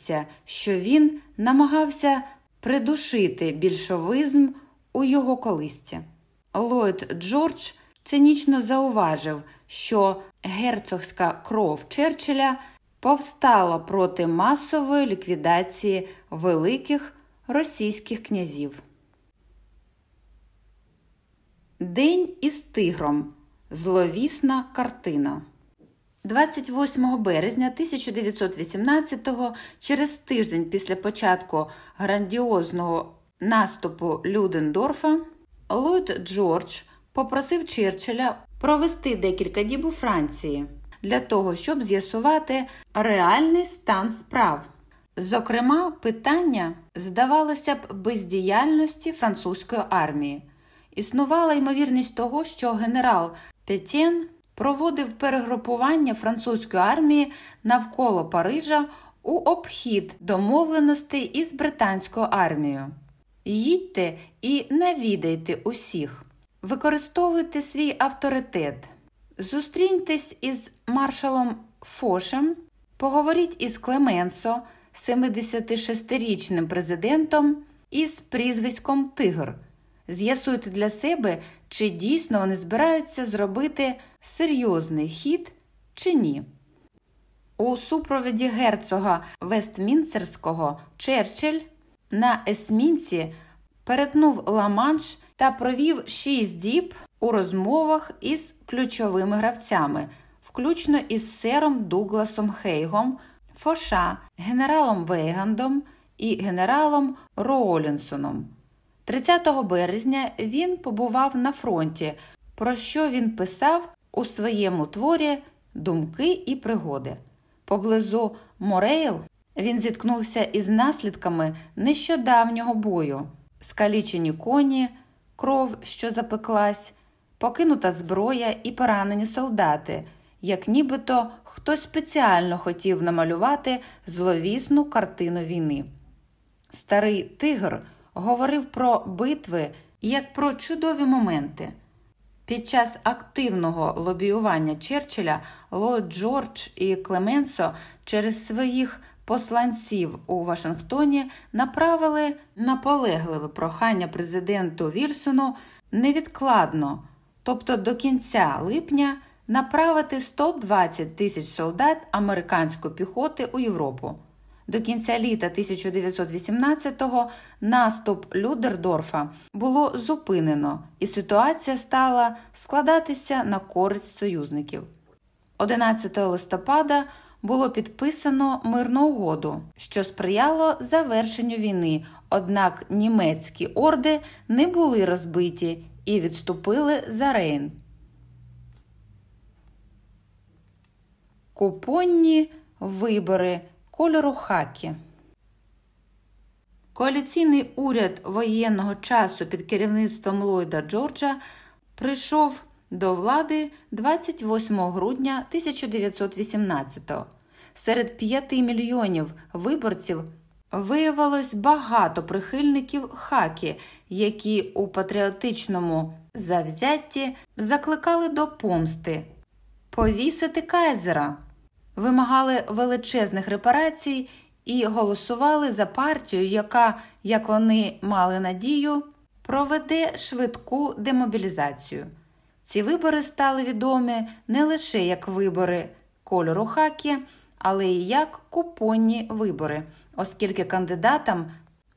здається, що він намагався придушити більшовизм у його колисці. Ллойд Джордж цинічно зауважив, що герцогська кров Черчилля повстала проти масової ліквідації великих російських князів. День із тигром. Зловісна картина. 28 березня 1918-го, через тиждень після початку грандіозного наступу Людендорфа, Ллойд Джордж попросив Черчилля провести декілька діб у Франції для того, щоб з'ясувати реальний стан справ. Зокрема, питання здавалося б бездіяльності французької армії. Існувала ймовірність того, що генерал Петєн проводив перегрупування французької армії навколо Парижа у обхід домовленостей із британською армією. Їдьте і навідайте усіх, використовуйте свій авторитет, зустріньтесь із маршалом Фошем, поговоріть із Клеменсо, 76-річним президентом із прізвиськом Тигр. З'ясуйте для себе, чи дійсно вони збираються зробити серйозний хід чи ні. У супроводі герцога Вестмінстерського Черчилль на Есмінці перетнув Ла-Манш та провів шість діб у розмовах із ключовими гравцями, включно із сером Дугласом Хейгом, Фоша, генералом Вейгандом і генералом Роолінсоном. 30 березня він побував на фронті, про що він писав у своєму творі Думки і пригоди. Поблизу Морейл він зіткнувся із наслідками нещодавнього бою, скалічені коні, кров, що запеклась, покинута зброя і поранені солдати, як нібито хтось спеціально хотів намалювати зловісну картину війни. Старий тигр говорив про битви як про чудові моменти. Під час активного лобіювання Черчилля Ллойд Джордж і Клеменсо через своїх посланців у Вашингтоні направили наполегливе прохання президенту Вільсону невідкладно, тобто до кінця липня, направити 120 тисяч солдат американської піхоти у Європу. До кінця літа 1918-го наступ Людердорфа було зупинено, і ситуація стала складатися на користь союзників. 11 листопада було підписано мирну угоду, що сприяло завершенню війни, однак німецькі орди не були розбиті і відступили за Рейн. Купонні вибори кольору хакі. Коаліційний уряд воєнного часу під керівництвом Ллойда Джорджа прийшов до влади 28 грудня 1918-го. Серед 5 мільйонів виборців виявилось багато прихильників хакі, які у патріотичному завзятті закликали до помсти, повісити кайзера вимагали величезних репарацій і голосували за партію, яка, як вони мали надію, проведе швидку демобілізацію. Ці вибори стали відомі не лише як вибори кольору хакі, але й як купонні вибори, оскільки кандидатам,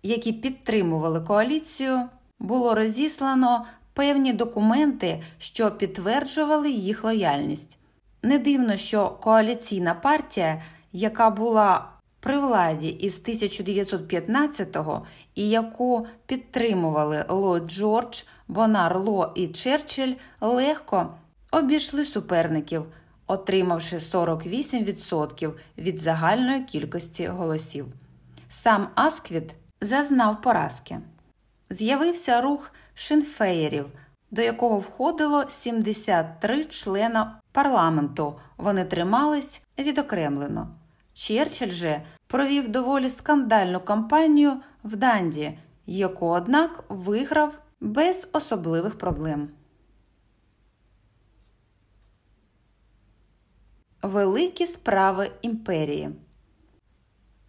які підтримували коаліцію, було розіслано певні документи, що підтверджували їх лояльність. Не дивно, що коаліційна партія, яка була при владі із 1915-го і яку підтримували Ллойд Джордж, Бонар Ло і Черчилль, легко обійшли суперників, отримавши 48% від загальної кількості голосів. Сам Асквіт зазнав поразки. З'явився рух шинфеєрів, до якого входило 73 члена парламенту вони тримались відокремлено. Черчилль же провів доволі скандальну кампанію в Данді, яку, однак, виграв без особливих проблем. Великі справи імперії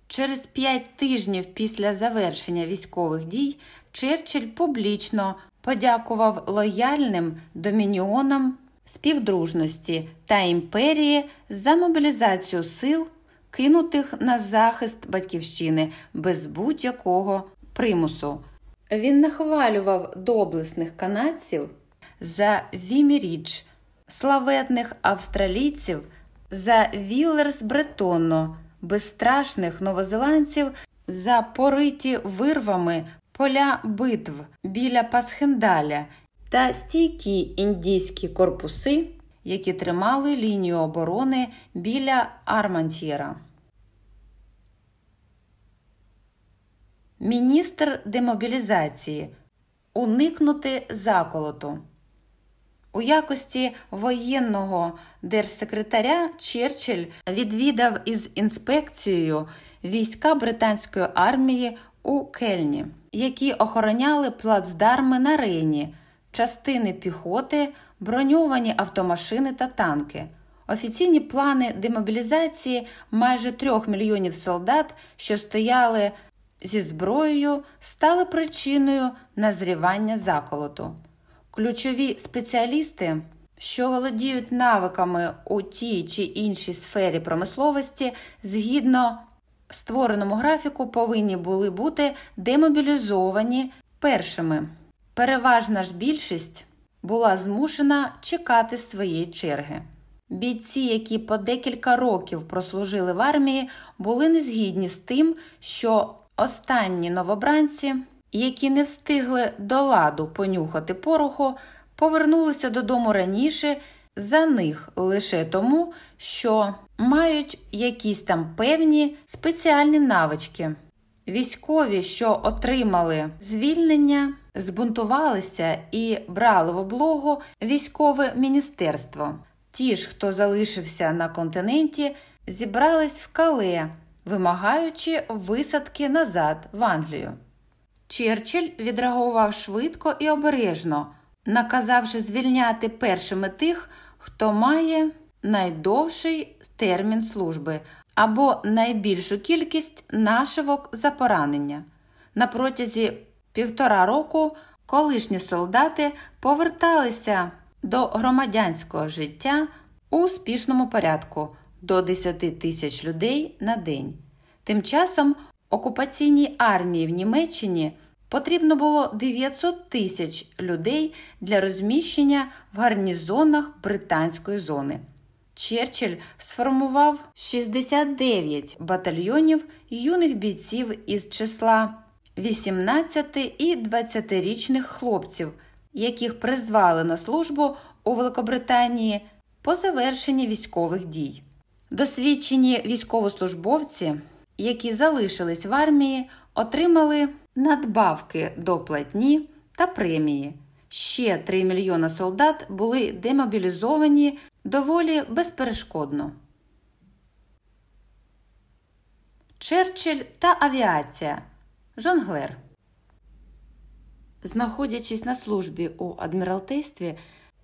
Через п'ять тижнів після завершення військових дій Черчилль публічно подякував лояльним домініонам співдружності та імперії за мобілізацію сил, кинутих на захист батьківщини без будь-якого примусу. Він нахвалював доблесних канадців за Віміріч, славетних австралійців за Віллерс Бретонно, безстрашних новозеландців за пориті вирвами поля битв біля Пасхендаля та стійкі індійські корпуси, які тримали лінію оборони біля Армантьєра. Міністр демобілізації уникнути заколоту. У якості воєнного держсекретаря Черчилль відвідав із інспекцією війська британської армії у Кельні, які охороняли плацдарми на Рейні, частини піхоти, броньовані автомашини та танки. Офіційні плани демобілізації майже трьох мільйонів солдат, що стояли зі зброєю, стали причиною назрівання заколоту. Ключові спеціалісти, що володіють навиками у тій чи іншій сфері промисловості, згідно створеному графіку, повинні були бути демобілізовані першими. Переважна ж більшість була змушена чекати своєї черги. Бійці, які по декілька років прослужили в армії, були незгідні з тим, що останні новобранці які не встигли до ладу понюхати пороху, повернулися додому раніше за них лише тому, що мають якісь там певні спеціальні навички. Військові, що отримали звільнення, збунтувалися і брали в облогу військове міністерство. Ті ж, хто залишився на континенті, зібрались в кале, вимагаючи висадки назад в Англію. Черчилль відреагував швидко і обережно, наказавши звільняти першими тих, хто має найдовший термін служби або найбільшу кількість нашивок за поранення. На протязі півтора року колишні солдати поверталися до громадянського життя у успішному порядку до 10 тисяч людей на день. Тим часом окупаційній армії в Німеччині потрібно було 900 тисяч людей для розміщення в гарнізонах британської зони. Черчилль сформував 69 батальйонів юних бійців із числа 18 і 20-річних хлопців, яких призвали на службу у Великобританії по завершенні військових дій. Досвідчені військовослужбовці які залишились в армії, отримали надбавки до платні та премії. Ще 3 мільйона солдат були демобілізовані доволі безперешкодно. Черчилль та авіація. Жонглер. Знаходячись на службі у адміралтействі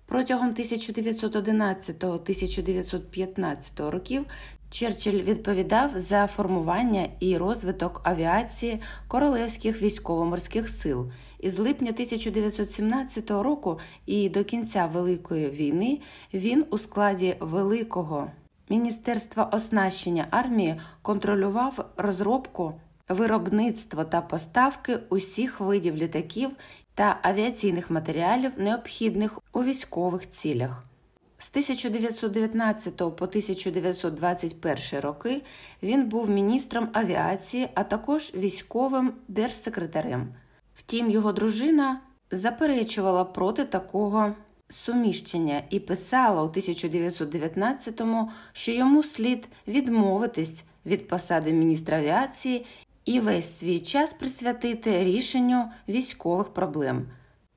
протягом 1911-1915 років Черчилль відповідав за формування і розвиток авіації королевських військово-морських сил. Із липня 1917 року і до кінця Великої війни він у складі Великого Міністерства оснащення армії контролював розробку, виробництво та поставки усіх видів літаків та авіаційних матеріалів, необхідних у військових цілях. З 1919 по 1921 роки він був міністром авіації, а також військовим держсекретарем. Втім, його дружина заперечувала проти такого суміщення і писала у 1919-му, що йому слід відмовитись від посади міністра авіації і весь свій час присвятити рішенню військових проблем.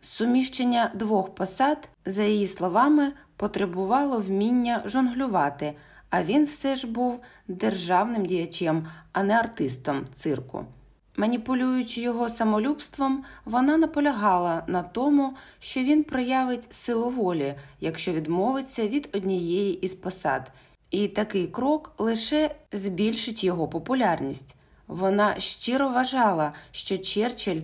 Суміщення двох посад, за її словами, потребувало вміння жонглювати, а він все ж був державним діячем, а не артистом цирку. Маніпулюючи його самолюбством, вона наполягала на тому, що він проявить силу волі, якщо відмовиться від однієї із посад, і такий крок лише збільшить його популярність. Вона щиро вважала, що Черчилль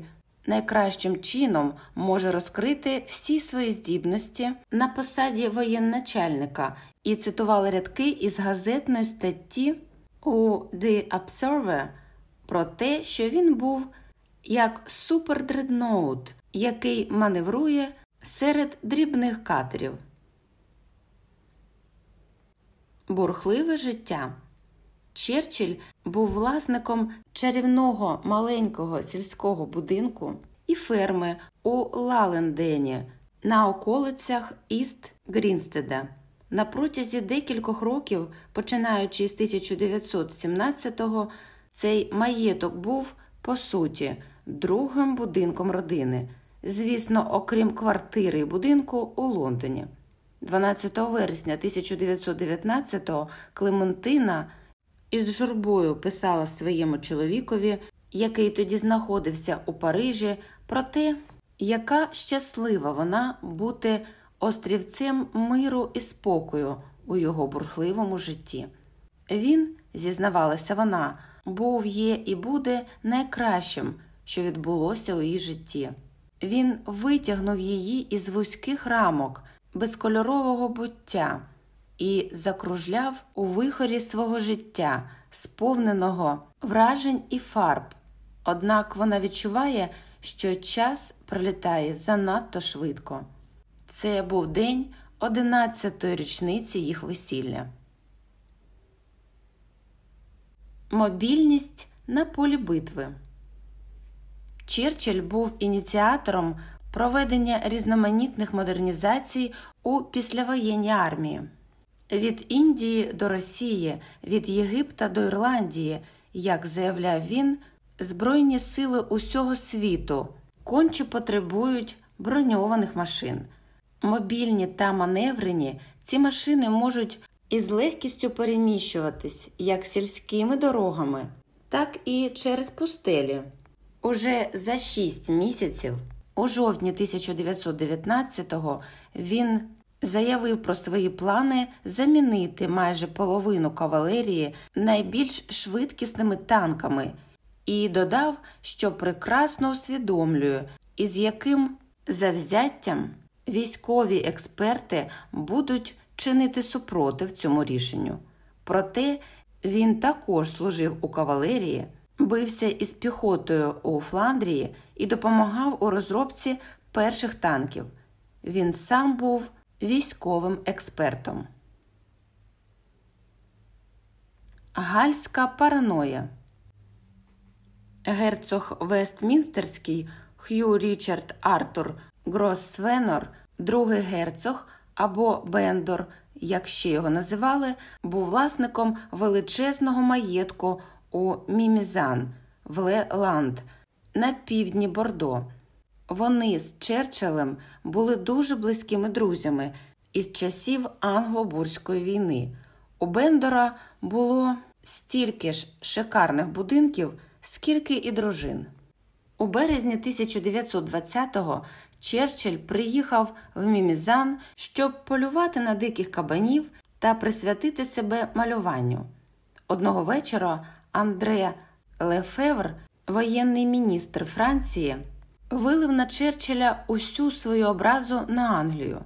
найкращим чином може розкрити всі свої здібності на посаді воєначальника і цитувала рядки із газетної статті у The Observer про те, що він був як супердредноут, який маневрує серед дрібних катерів. Бурхливе життя. Черчилль був власником чарівного маленького сільського будинку і ферми у Лалендені на околицях Іст Грінстеда. На протязі декількох років, починаючи з 1917-го, цей маєток був, по суті, другим будинком родини, звісно, окрім квартири і будинку у Лондоні. 12 вересня 1919-го Клементина із журбою писала своєму чоловікові, який тоді знаходився у Парижі, про те, яка щаслива вона бути острівцем миру і спокою у його бурхливому житті. Він, зізнавалася вона, був є і буде найкращим, що відбулося у її житті. Він витягнув її із вузьких рамок безкольорового буття і закружляв у вихорі свого життя, сповненого вражень і фарб. Однак вона відчуває, що час пролітає занадто швидко. Це був день одинадцятої річниці їх весілля. Мобільність на полі битви. Черчилль був ініціатором проведення різноманітних модернізацій у післявоєнній армії. Від Індії до Росії, від Єгипта до Ірландії, як заявляв він, Збройні сили усього світу конче потребують броньованих машин. Мобільні та маневрені ці машини можуть із легкістю переміщуватись як сільськими дорогами, так і через пустелі. Уже за шість місяців, у жовтні 1919-го, він заявив про свої плани замінити майже половину кавалерії найбільш швидкісними танками і додав, що прекрасно усвідомлює, із яким завзяттям військові експерти будуть чинити супротив цьому рішенню. Проте він також служив у кавалерії, бився із піхотою у Фландрії і допомагав у розробці перших танків. Він сам був військовим експертом. Гальська параноя Герцог Вестмінстерський Х'ю Річард Артур Гроссвенор, другий герцог або Бендор, як ще його називали, був власником величезного маєтку у Мімізан в Леланд на півдні Бордо. Вони з Черчиллем були дуже близькими друзями із часів англо-бурської війни. У Бендора було стільки ж шикарних будинків, скільки і дружин. У березні 1920-го Черчилль приїхав в Мімізан, щоб полювати на диких кабанів та присвятити себе малюванню. Одного вечора Андре Лефевр, воєнний міністр Франції, вилив на Черчилля усю свою образу на Англію.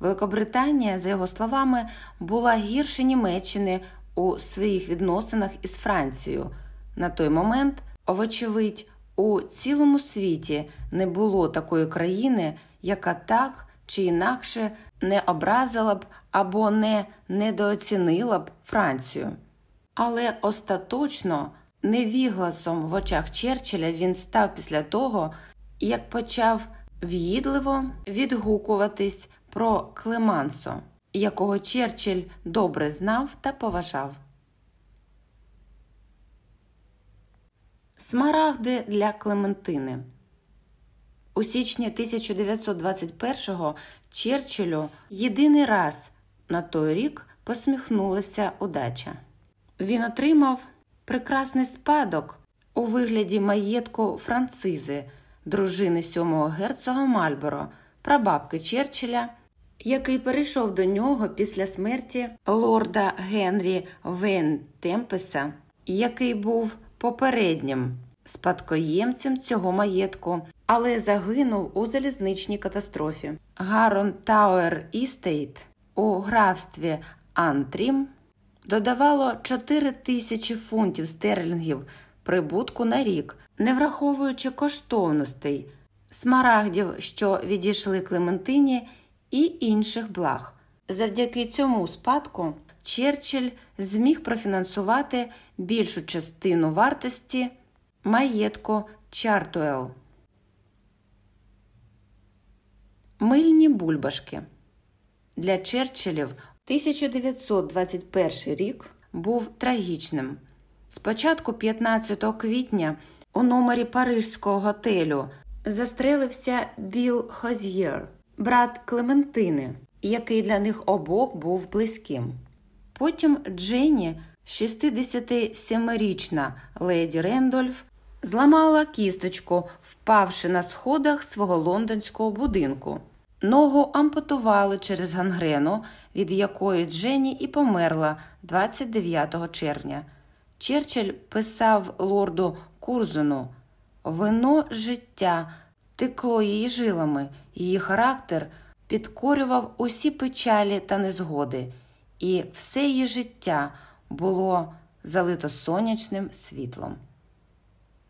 Великобританія, за його словами, була гірше Німеччини у своїх відносинах із Францією. На той момент, вочевидь, у цілому світі не було такої країни, яка так чи інакше не образила б або не недооцінила б Францію. Але остаточно невігласом в очах Черчилля він став після того, як почав в'їдливо відгукуватись про Клемансо, якого Черчилль добре знав та поважав. Смарагди для Клементини. У січні 1921-го Черчиллю єдиний раз на той рік посміхнулася удача. Він отримав прекрасний спадок у вигляді маєтку Францизи, дружини сьомого герцога Мальборо, прабабки Черчилля, який перейшов до нього після смерті лорда Генрі Вен Темпеса, який був попереднім спадкоємцем цього маєтку, але загинув у залізничній катастрофі. Гарон Тауер Істейт у графстві Антрім додавало 4 тисячі фунтів стерлінгів прибутку на рік, не враховуючи коштовностей, смарагдів, що відійшли Клементині, і інших благ. Завдяки цьому спадку Черчилль зміг профінансувати більшу частину вартості маєтку Чартуел. Мильні бульбашки для Черчиллів 1921 рік був трагічним. Спочатку 15 квітня у номері Парижського готелю застрелився Біл Хоз'єр, брат Клементини, який для них обох був близьким. Потім Дженні, 67-річна леді Рендольф, зламала кісточку, впавши на сходах свого лондонського будинку. Ногу ампутували через гангрену, від якої Дженні і померла 29 червня. Черчилль писав лорду Курзону вино життя текло її жилами, її характер підкорював усі печалі та незгоди, і все її життя було залито сонячним світлом.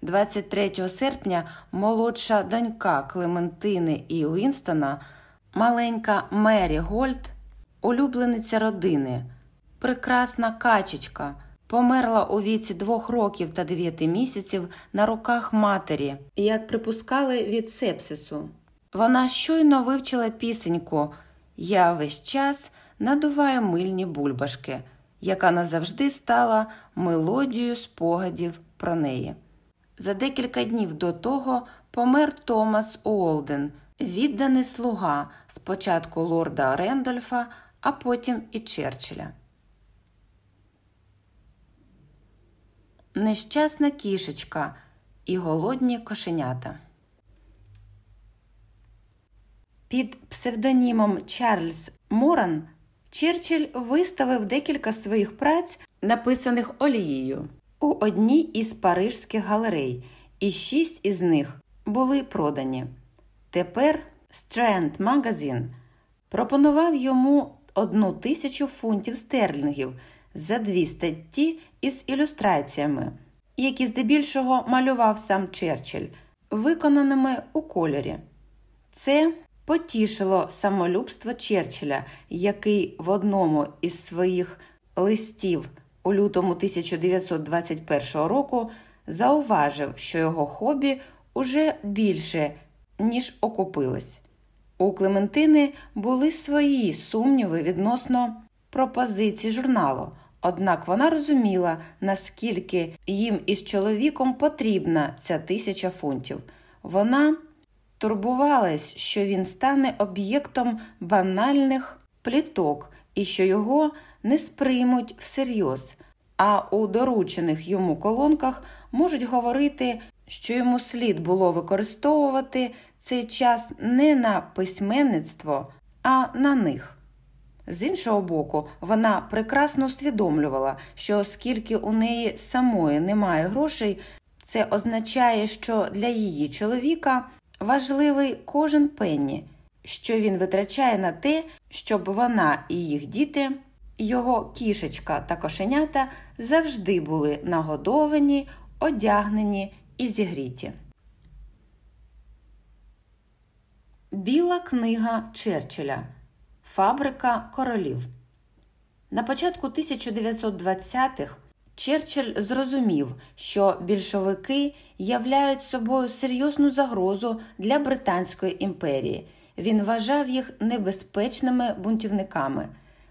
23 серпня молодша донька Клементини і Уінстона, маленька Мері Гольд, улюблениця родини, прекрасна качечка, померла у віці двох років та дев'яти місяців на руках матері, як припускали від сепсису. Вона щойно вивчила пісеньку Я весь час надуваю мильні бульбашки, яка назавжди стала мелодією спогадів про неї. За декілька днів до того помер Томас Уолден, відданий слуга спочатку лорда Рендольфа, а потім і Черчилля. Нещасна кішечка і голодні кошенята. Під псевдонімом Чарльз Моран Черчилль виставив декілька своїх праць, написаних олією, у одній із парижських галерей, і шість із них були продані. Тепер Strand Magazine пропонував йому одну тисячу фунтів стерлінгів за дві статті із ілюстраціями, які здебільшого малював сам Черчилль, виконаними у кольорі. Це потішило самолюбство Черчилля, який в одному із своїх листів у лютому 1921 року зауважив, що його хобі уже більше, ніж окупилось. У Клементини були свої сумніви відносно пропозицій журналу, однак вона розуміла, наскільки їм із чоловіком потрібна ця тисяча фунтів. Вона турбувалась, що він стане об'єктом банальних пліток і що його не сприймуть всерйоз, а у доручених йому колонках можуть говорити, що йому слід було використовувати цей час не на письменництво, а на них. З іншого боку, вона прекрасно усвідомлювала, що оскільки у неї самої немає грошей, це означає, що для її чоловіка важливий кожен пенні, що він витрачає на те, щоб вона і їх діти, його кішечка та кошенята завжди були нагодовані, одягнені і зігріті. Біла книга Черчилля Фабрика королів. На початку 1920-х Черчилль зрозумів, що більшовики являють собою серйозну загрозу для Британської імперії. Він вважав їх небезпечними бунтівниками.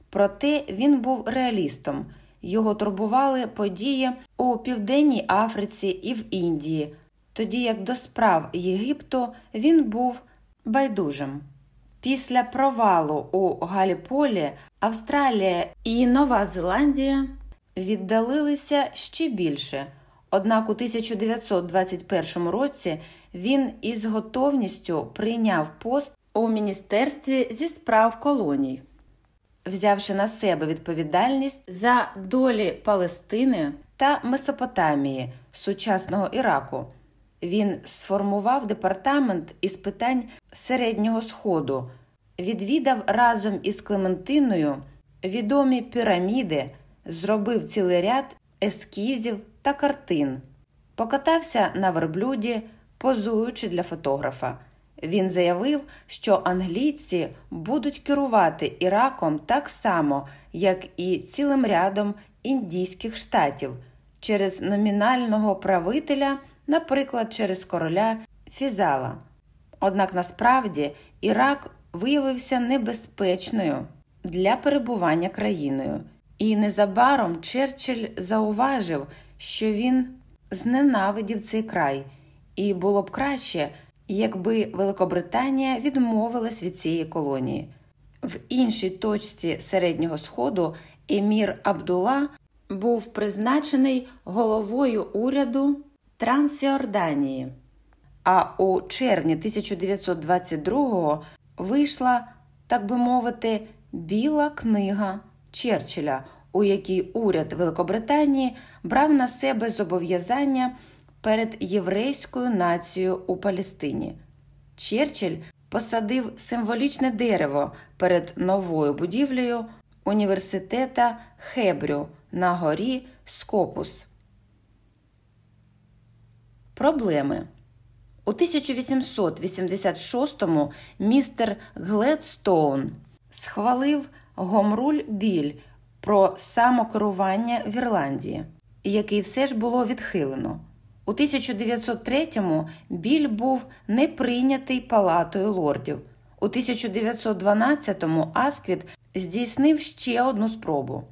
Проте він був реалістом. Його турбували події у Південній Африці і в Індії, тоді як до справ Єгипту він був байдужим. Після провалу у Галіполі Австралія і Нова Зеландія віддалилися ще більше. Однак у 1921 році він із готовністю прийняв пост у міністерстві зі справ колоній, взявши на себе відповідальність за долі Палестини та Месопотамії, сучасного Іраку. Він сформував департамент із питань Середнього Сходу, відвідав разом із Клементиною відомі піраміди, зробив цілий ряд ескізів та картин, покатався на верблюді, позуючи для фотографа. Він заявив, що англійці будуть керувати Іраком так само, як і цілим рядом індійських штатів, через номінального правителя, наприклад, через короля Фізала. Однак насправді Ірак виявився небезпечною для перебування країною, і незабаром Черчилль зауважив, що він зненавидів цей край, і було б краще якби Великобританія відмовилась від цієї колонії. В іншій точці середнього сходу Емір Абдула був призначений головою уряду Трансіорданії, а у червні 1922-го вийшла, так би мовити, біла книга Черчилля, у якій уряд Великобританії брав на себе зобов'язання перед єврейською нацією у Палестині. Черчилль посадив символічне дерево перед новою будівлею університета Хебрю на горі Скопус. Проблеми у 1886-му містер Гледстоун схвалив Гомруль білль про самокерування в Ірландії, який все ж було відхилено. У 1903-му білль був не прийнятий палатою лордів. У 1912-му Асквіт здійснив ще одну спробу.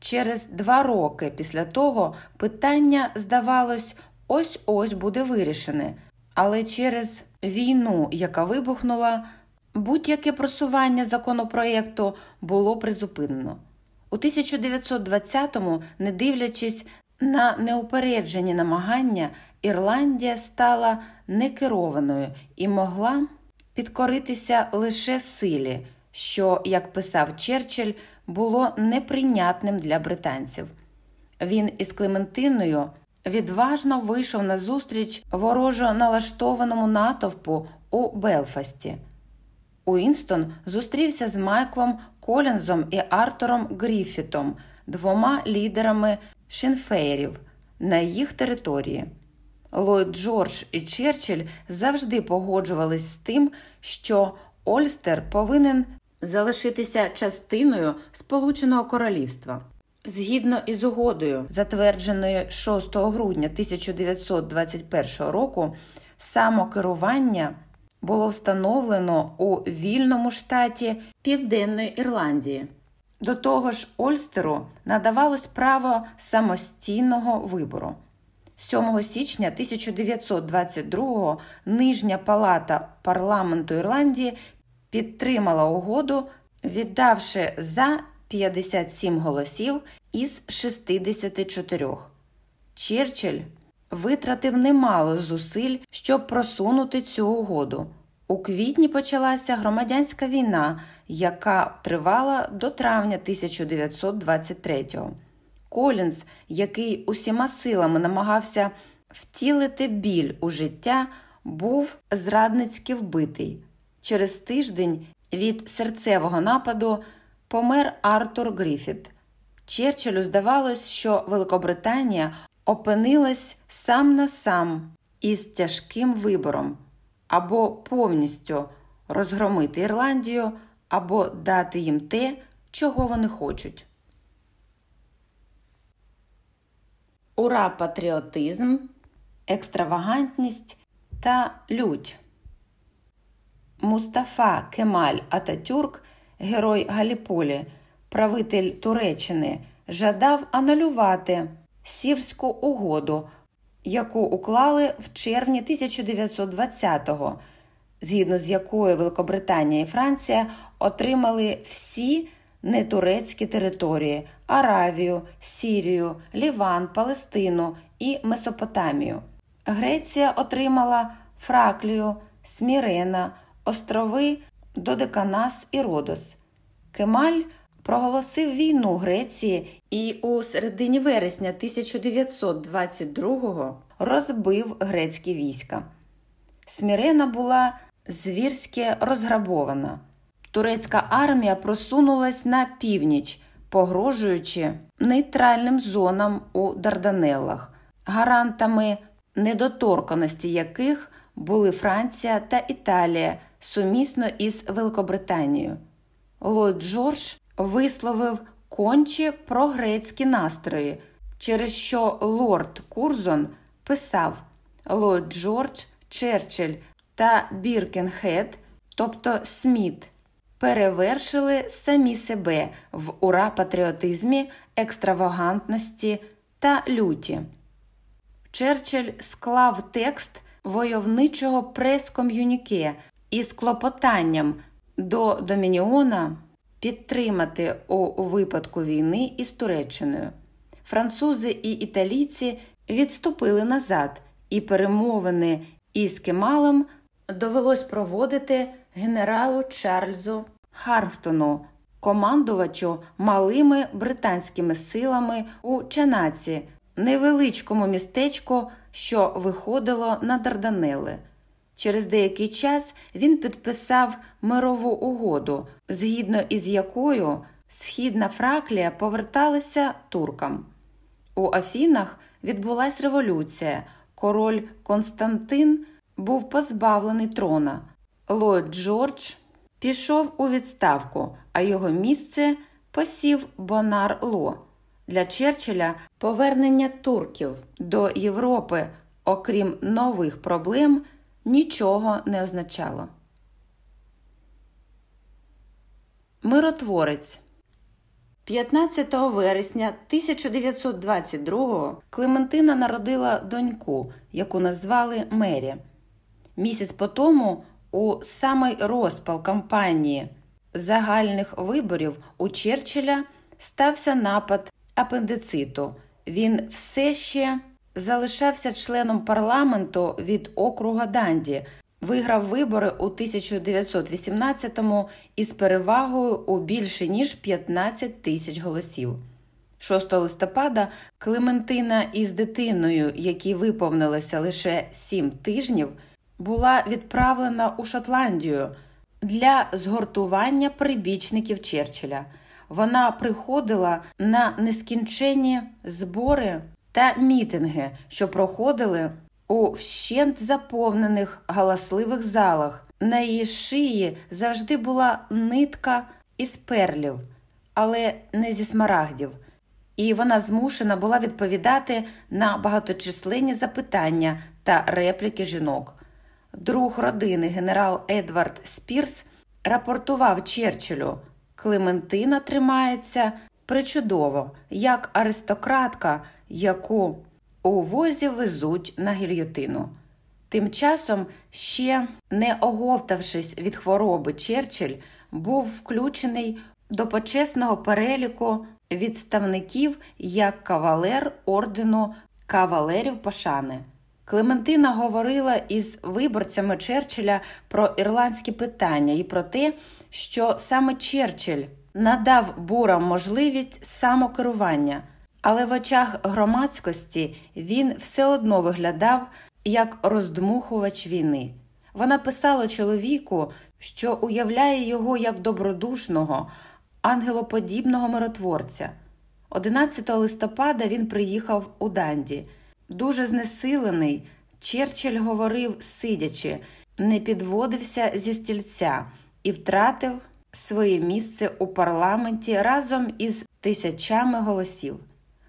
Через два роки після того питання, здавалось, ось ось буде вирішене, але через війну, яка вибухнула, будь-яке просування законопроєкту було призупинено. У 1920-му, не дивлячись на неупереджені намагання Ірландія стала некерованою і могла підкоритися лише силі, що, як писав Черчилль, було неприйнятним для британців. Він із Клементиною відважно вийшов на зустріч ворожо налаштованому натовпу у Белфасті. Уінстон зустрівся з Майклом Колінзом і Артуром Гріфітом, двома лідерами Шинфеєрів на їх території. Ллойд Джордж і Черчилль завжди погоджувались з тим, що Ольстер повинен залишитися частиною Сполученого Королівства. Згідно із угодою, затвердженою 6 грудня 1921 року, самокерування було встановлено у вільному штаті Південної Ірландії. До того ж, Ольстеру надавалось право самостійного вибору. 7 січня 1922-го Нижня палата парламенту Ірландії підтримала угоду, віддавши за 57 голосів із 64. Черчилль витратив немало зусиль, щоб просунути цю угоду. У квітні почалася громадянська війна, яка тривала до травня 1923-го. Колінз, який усіма силами намагався втілити біль у життя, був зрадницьки вбитий. Через тиждень від серцевого нападу помер Артур Гріфіт. Черчиллю здавалось, що Великобританія опинилась сам на сам із тяжким вибором або повністю розгромити Ірландію, або дати їм те, чого вони хочуть. Ура патріотизм, екстравагантність та лють. Мустафа Кемаль Ататюрк, герой Галіполі, правитель Туреччини, жадав анулювати сірську угоду, яку уклали в червні 1920-го, згідно з якою Великобританія і Франція отримали всі нетурецькі території Аравію, Сірію, Ліван, Палестину і Месопотамію. Греція отримала Фраклію, Смірена, острови Додеканас і Родос. Кемаль проголосив війну Греції і у середині вересня 1922-го розбив грецькі війська. Смірна була звірськи розграбована. Турецька армія просунулась на північ, погрожуючи нейтральним зонам у Дарданеллах, гарантами недоторканості яких були Франція та Італія сумісно із Великобританією. Ллойд Джордж висловив конче прогрецькі настрої, через що лорд Курзон писав Ллойд Джордж, Черчилль та Біркенхед, тобто Сміт, перевершили самі себе в ура патріотизмі, екстравагантності та люті. Черчилль склав текст войовничого прес-ком'юніке із клопотанням до Домініона підтримати у випадку війни із Туреччиною. Французи і італійці відступили назад, і перемовини із Кемалом довелось проводити генералу Чарльзу Харстону, командувачу малими британськими силами у Чанаці, невеличкому містечку, що виходило на Дарданели. Через деякий час він підписав мирову угоду, згідно із якою східна Фраклія поверталася туркам. У Афінах відбулася революція. Король Константин був позбавлений трона. Ллойд Джордж пішов у відставку, а його місце посів Бонар Ло. Для Черчилля повернення турків до Європи, окрім нових проблем, нічого не означало. Миротворець 15 вересня 1922-го Клементина народила доньку, яку назвали Мері. Місяць по тому, у самий розпал кампанії загальних виборів у Черчилля стався напад апендициту. Він все ще залишався членом парламенту від округа Данді, виграв вибори у 1918-му із перевагою у більше ніж 15 тисяч голосів. 6 листопада Клементина із дитиною, якій виповнилося лише 7 тижнів, була відправлена у Шотландію для згортування прибічників Черчилля. Вона приходила на нескінченні збори та мітинги, що проходили у вщент заповнених галасливих залах. На її шиї завжди була нитка із перлів, але не зі смарагдів. І вона змушена була відповідати на багаточисленні запитання та репліки жінок. Друг родини генерал Едвард Спірс рапортував Черчиллю Клементина тримається причудово, як аристократка, яку у возі везуть на гільйотину. Тим часом, ще не оговтавшись від хвороби, Черчилль був включений до почесного переліку відставників як кавалер ордену кавалерів пошани. Клементина говорила із виборцями Черчилля про ірландські питання і про те, що саме Черчилль надав бурам можливість самокерування, але в очах громадськості він все одно виглядав як роздмухувач війни. Вона писала чоловіку, що уявляє його як добродушного, ангелоподібного миротворця. 11 листопада він приїхав у Данді. Дуже знесилений, Черчилль говорив, сидячи, не підводився зі стільця і втратив своє місце у парламенті разом із тисячами голосів.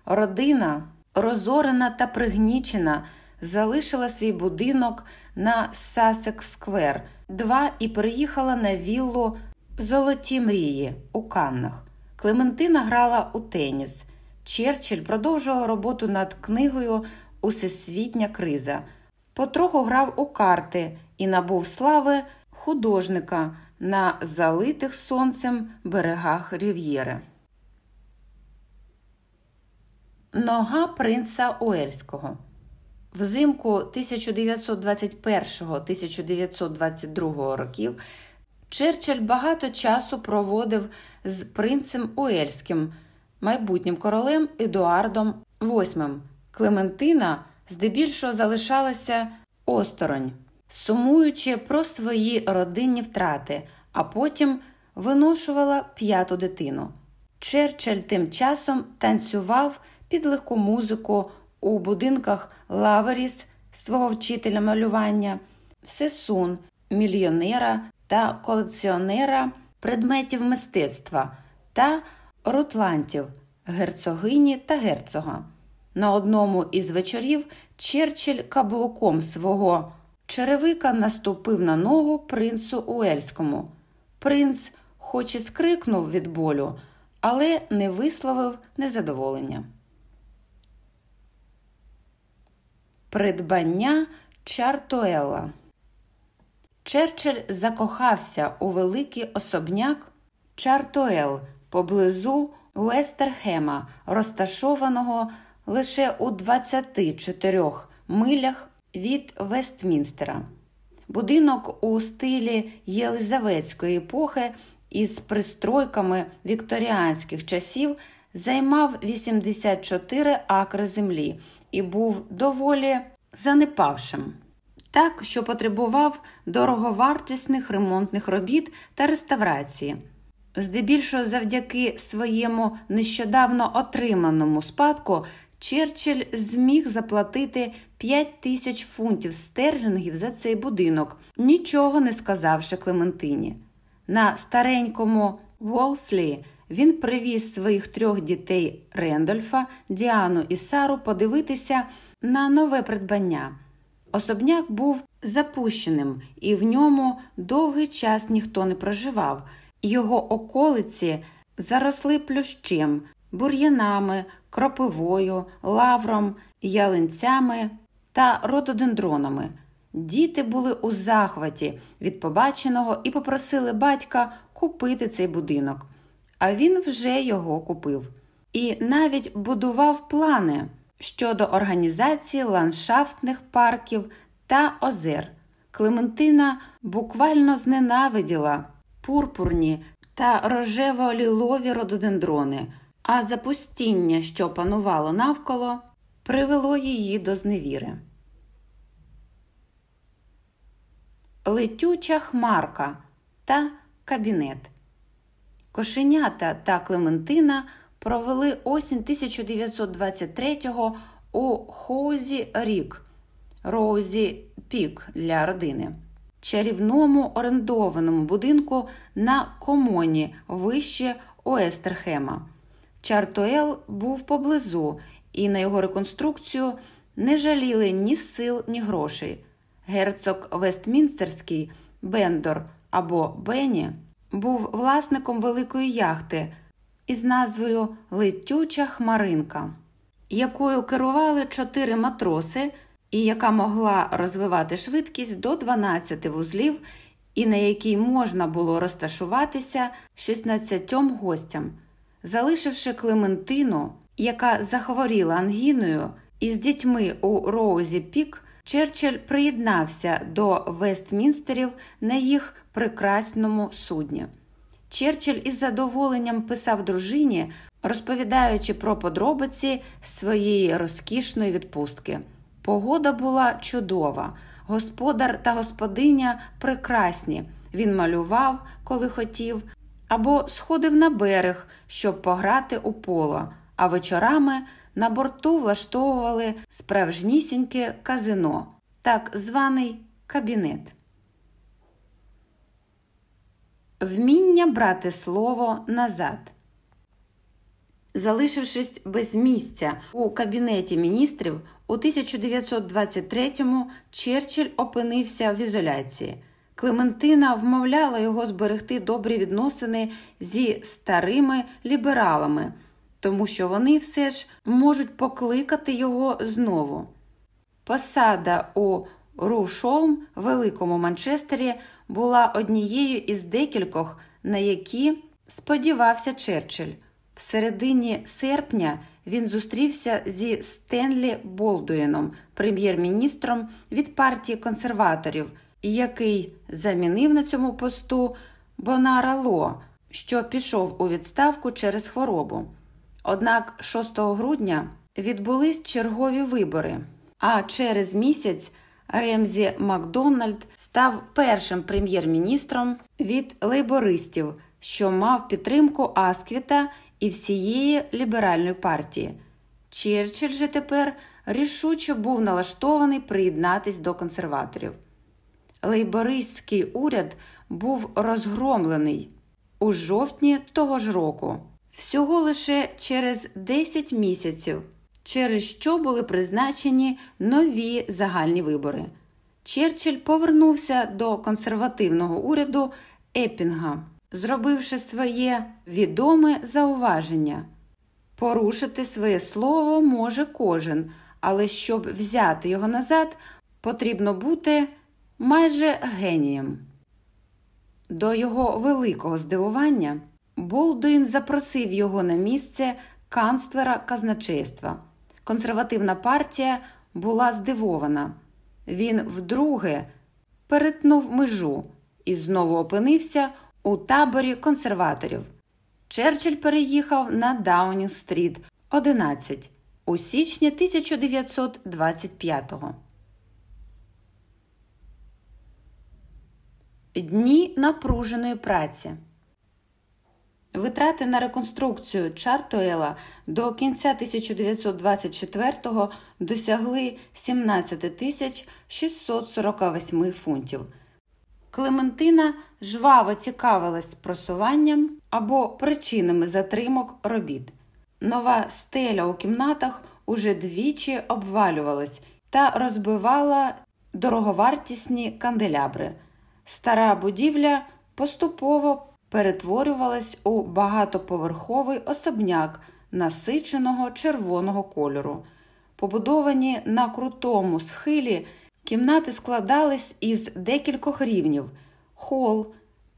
Родина, розорена та пригнічена, залишила свій будинок на Сасек Сквер 2 і переїхала на віллу Золоті мрії у Каннах. Клементина грала у теніс. Черчилль продовжував роботу над книгою Усесвітня криза. Потроху грав у карти і набув слави художника на залитих сонцем берегах Рів'єри. Нога принца Уельського Взимку 1921-1922 років Черчилль багато часу проводив з принцем Уельським, майбутнім королем Едуардом VIII. Клементина здебільшого залишалася осторонь, сумуючи про свої родинні втрати, а потім виношувала п'яту дитину. Черчилль тим часом танцював під легку музику у будинках Лавері, свого вчителя малювання, Сесун, мільйонера та колекціонера предметів мистецтва та Рутлендів, герцогині та герцога. На одному із вечорів Черчилль каблуком свого черевика наступив на ногу принцу Уельському. Принц, хоч і скрикнув від болю, але не висловив незадоволення. Придбання Чартуелла Черчилль закохався у великий особняк Чартуел поблизу Уестерхема, розташованого лише у 24 милях від Вестмінстера. Будинок у стилі Єлизаветської епохи із пристройками вікторіанських часів займав 84 акри землі і був доволі занепавшим. Так, що потребував дороговартісних ремонтних робіт та реставрації. Здебільшого завдяки своєму нещодавно отриманому спадку Черчилль зміг заплатити 5 тисяч фунтів стерлінгів за цей будинок, нічого не сказавши Клементині. На старенькому Волслі він привіз своїх трьох дітей Рендольфа, Діану і Сару подивитися на нове придбання. Особняк був запущеним, і в ньому довгий час ніхто не проживав. Його околиці заросли плющем, бур'янами, кропивою, лавром, ялинцями та рододендронами. Діти були у захваті від побаченого і попросили батька купити цей будинок. А він вже його купив. І навіть будував плани щодо організації ландшафтних парків та озер. Клементина буквально зненавиділа пурпурні та рожево-лілові рододендрони, а запустіння, що панувало навколо, привело її до зневіри. Летюча хмарка та кабінет. Кошенята та Клементина провели осінь 1923-го у Хоузі Рік, Роузі Пік для родини, чарівному орендованому будинку на комоні вище Оестерхема. Чартуел був поблизу, і на його реконструкцію не жаліли ні сил, ні грошей. Герцог Вестмінстерський Бендор або Бенні був власником великої яхти із назвою Летюча Хмаринка, якою керували чотири матроси, і яка могла розвивати швидкість до 12 вузлів, і на якій можна було розташуватися 16 гостям, залишивши Клементину, яка захворіла ангіною, із дітьми у Роузі Пік. Черчилль приєднався до Вестмінстерів на їх прекрасному судні. Черчилль із задоволенням писав дружині, розповідаючи про подробиці своєї розкішної відпустки. Погода була чудова, господар та господиня прекрасні. Він малював, коли хотів, або сходив на берег, щоб пограти у поло, а вечорами на борту влаштовували справжнісіньке казино, так званий кабінет. Вміння брати слово назад. Залишившись без місця у кабінеті міністрів, у 1923-му Черчилль опинився в ізоляції. Клементина вмовляла його зберегти добрі відносини зі старими лібералами, тому що вони все ж можуть покликати його знову. Посада у Рушолм, Великому Манчестері, була однією із декількох, на які сподівався Черчилль. В середині серпня він зустрівся зі Стенлі Болдуїном, прем'єр-міністром від партії консерваторів, який замінив на цьому посту Бонара Ло, що пішов у відставку через хворобу. Однак 6 грудня відбулись чергові вибори, а через місяць Ремзі Макдональд став першим прем'єр-міністром від лейбористів, що мав підтримку Асквіта і всієї ліберальної партії. Черчилль же тепер рішуче був налаштований приєднатись до консерваторів. Лейбористський уряд був розгромлений у жовтні того ж року, всього лише через 10 місяців, через що були призначені нові загальні вибори. Черчилль повернувся до консервативного уряду Еппінга, зробивши своє відоме зауваження. Порушити своє слово може кожен, але щоб взяти його назад, потрібно бути майже генієм. До його великого здивування Болдуін запросив його на місце канцлера казначейства. Консервативна партія була здивована. Він вдруге перетнув межу і знову опинився у таборі консерваторів. Черчилль переїхав на Даунінг-стріт 11 у січні 1925-го. Дні напруженої праці. Витрати на реконструкцію Чартуела до кінця 1924-го досягли 17 тисяч 648 фунтів. Клементина жваво цікавилась просуванням або причинами затримок робіт. Нова стеля у кімнатах уже двічі обвалювалась та розбивала дороговартісні канделябри. Стара будівля поступово перетворювалась у багатоповерховий особняк насиченого червоного кольору. Побудовані на крутому схилі, кімнати складались із декількох рівнів: хол,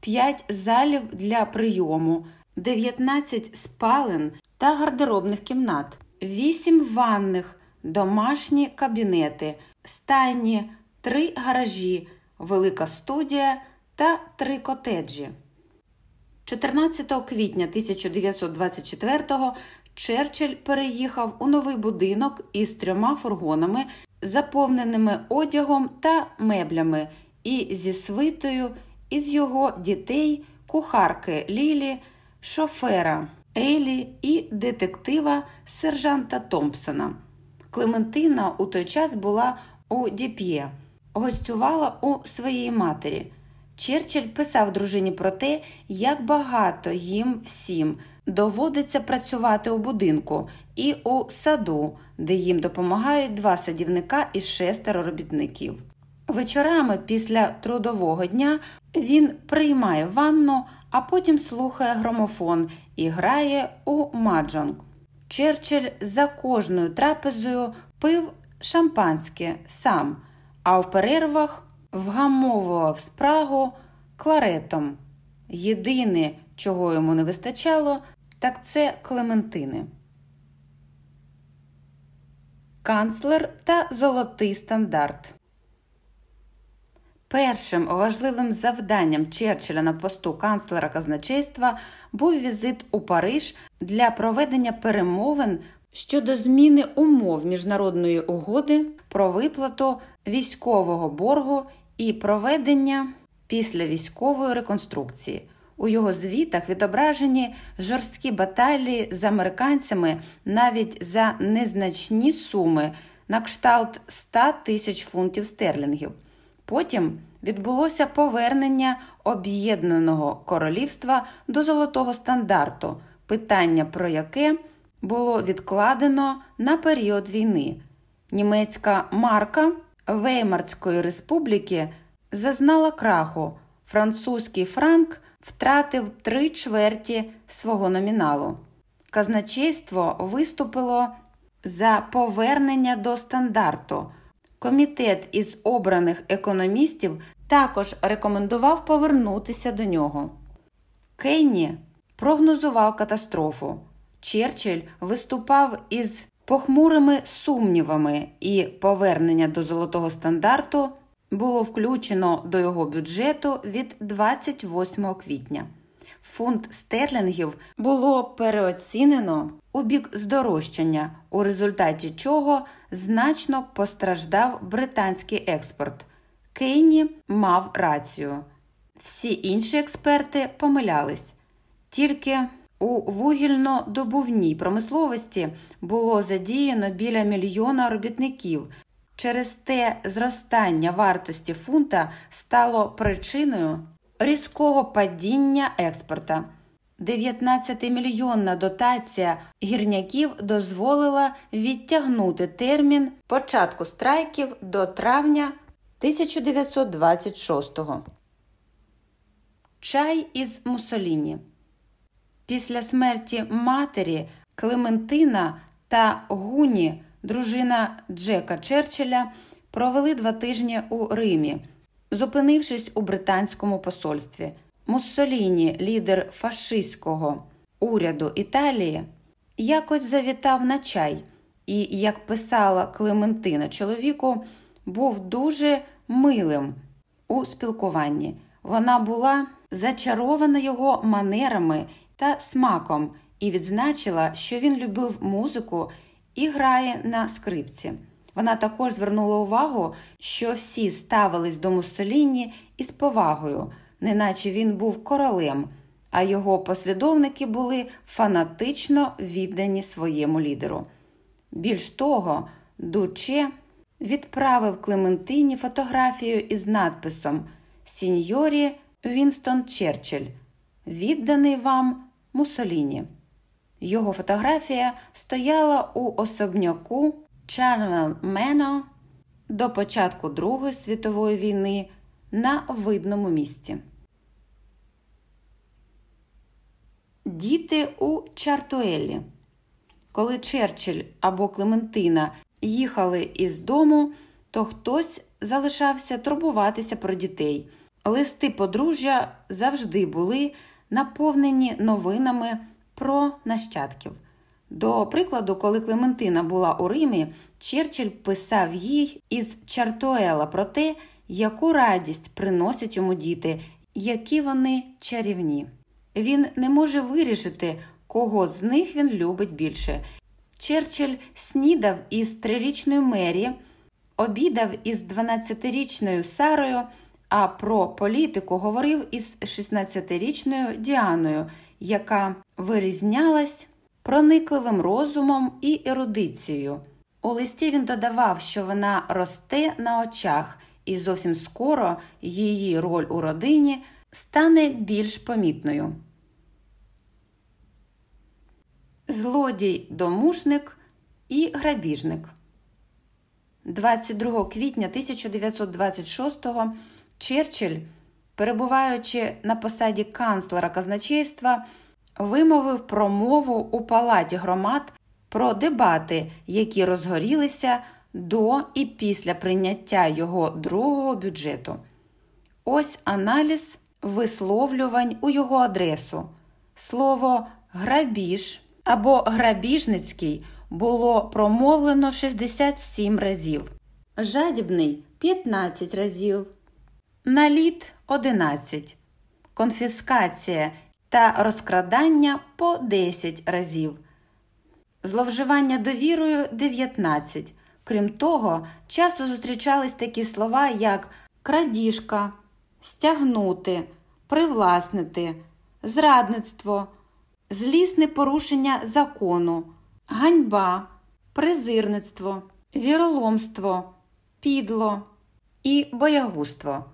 5 залів для прийому, 19 спален та гардеробних кімнат, 8 ванних, домашні кабінети, стайні, 3 гаражі, велика студія та 3 котеджі. 14 квітня 1924-го Черчилль переїхав у новий будинок із трьома фургонами, заповненими одягом та меблями, і зі свитою із його дітей, кухарки Лілі, шофера Елі і детектива сержанта Томпсона. Клементина у той час була у Діп'є, гостювала у своїй матері. Черчилль писав дружині про те, як багато їм всім доводиться працювати у будинку і у саду, де їм допомагають два садівника і шестеро робітників. Вечорами після трудового дня він приймає ванну, а потім слухає громофон і грає у маджонг. Черчилль за кожною трапезою пив шампанське сам, а в перервах вгамовував спрагу кларетом. Єдине, чого йому не вистачало, так це Клементини. Канцлер та золотий стандарт. Першим важливим завданням Черчилля на посту канцлера казначейства був візит у Париж для проведення перемовин щодо зміни умов міжнародної угоди про виплату військового боргу і проведення післявійськової реконструкції. У його звітах відображені жорсткі баталії з американцями навіть за незначні суми на кшталт 100 тисяч фунтів стерлінгів. Потім відбулося повернення об'єднаного королівства до золотого стандарту, питання про яке було відкладено на період війни. Німецька марка Веймарської республіки зазнала краху. Французький франк втратив три чверті свого номіналу. Казначейство виступило за повернення до стандарту. Комітет із обраних економістів також рекомендував повернутися до нього. Кейні прогнозував катастрофу. Черчилль виступав із похмурими сумнівами, і повернення до золотого стандарту було включено до його бюджету від 28 квітня. Фунт стерлінгів було переоцінено у бік здорожчання, у результаті чого значно постраждав британський експорт. Кейні мав рацію. Всі інші експерти помилялись. Тільки у вугільно-добувній промисловості було задіяно біля мільйона робітників. Через те зростання вартості фунта стало причиною різкого падіння експорта. 19-мільйонна дотація гірняків дозволила відтягнути термін початку страйків до травня 1926-го. Чай із Мусоліні. Після смерті матері Клементина та Гуні, дружина Джека Черчилля, провели два тижні у Римі, зупинившись у британському посольстві. Муссоліні, лідер фашистського уряду Італії, якось завітав на чай і, як писала Клементина чоловіку, був дуже милим у спілкуванні. Вона була зачарована його манерами та смаком і відзначила, що він любив музику і грає на скрипці. Вона також звернула увагу, що всі ставились до Муссоліні із повагою, неначе він був королем, а його послідовники були фанатично віддані своєму лідеру. Більш того, Дуче відправив Клементині фотографію із надписом Сіньорі Вінстон Черчилль, відданий вам Муссоліні. Його фотографія стояла у особняку Чарвел Мено до початку Другої світової війни на видному місці. Діти у Чартуелі. Коли Черчилль або Клементина їхали із дому, то хтось залишався турбуватися про дітей. Листи подружжя завжди були наповнені новинами про нащадків. До прикладу, коли Клементина була у Римі, Черчилль писав їй із Чартуела про те, яку радість приносять йому діти, які вони чарівні. Він не може вирішити, кого з них він любить більше. Черчилль снідав із трирічною Мері, обідав із 12-річною Сарою, а про політику говорив із 16-річною Діаною, яка вирізнялась проникливим розумом і ерудицією. У листі він додавав, що вона росте на очах, і зовсім скоро її роль у родині стане більш помітною. Злодій, домушник і грабіжник. 22 квітня 1926-го Черчилль, перебуваючи на посаді канцлера казначейства, вимовив промову у палаті громад про дебати, які розгорілися до і після прийняття його другого бюджету. Ось аналіз висловлювань у його адресу. Слово грабіж або грабіжницький було промовлено 67 разів, жадібний 15 разів, наліт 11, конфіскація та розкрадання по 10 разів, зловживання довірою 19. Крім того, часто зустрічались такі слова, як крадіжка, стягнути, привласнити, зрадництво, злісне порушення закону, ганьба, презирництво, віроломство, підло і боягузтво.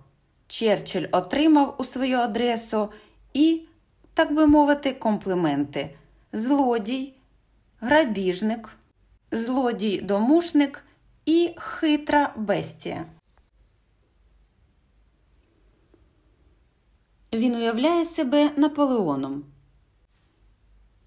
Черчилль отримав у свою адресу і, так би мовити, компліменти: злодій, грабіжник, злодій-домушник і хитра бестія. Він уявляє себе Наполеоном.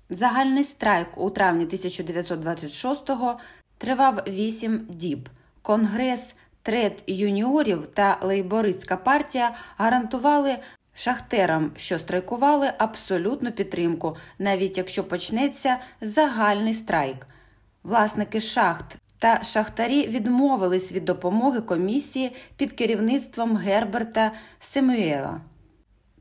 Загальний страйк у травні 1926-го тривав 8 діб. Конгрес трет юніорів та лейбористська партія гарантували шахтерам, що страйкували, абсолютну підтримку, навіть якщо почнеться загальний страйк. Власники шахт та шахтарі відмовились від допомоги комісії під керівництвом Герберта Семюела.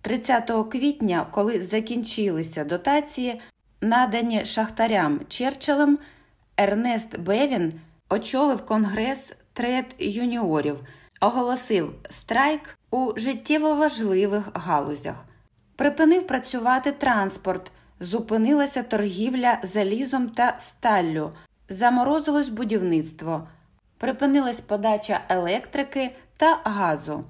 30 квітня, коли закінчилися дотації, надані шахтарям Черчиллем, Ернест Бевін очолив конгрес тред юніорів, оголосив страйк у життєво важливих галузях, припинив працювати транспорт, зупинилася торгівля залізом та сталлю, заморозилось будівництво, припинилась подача електрики та газу.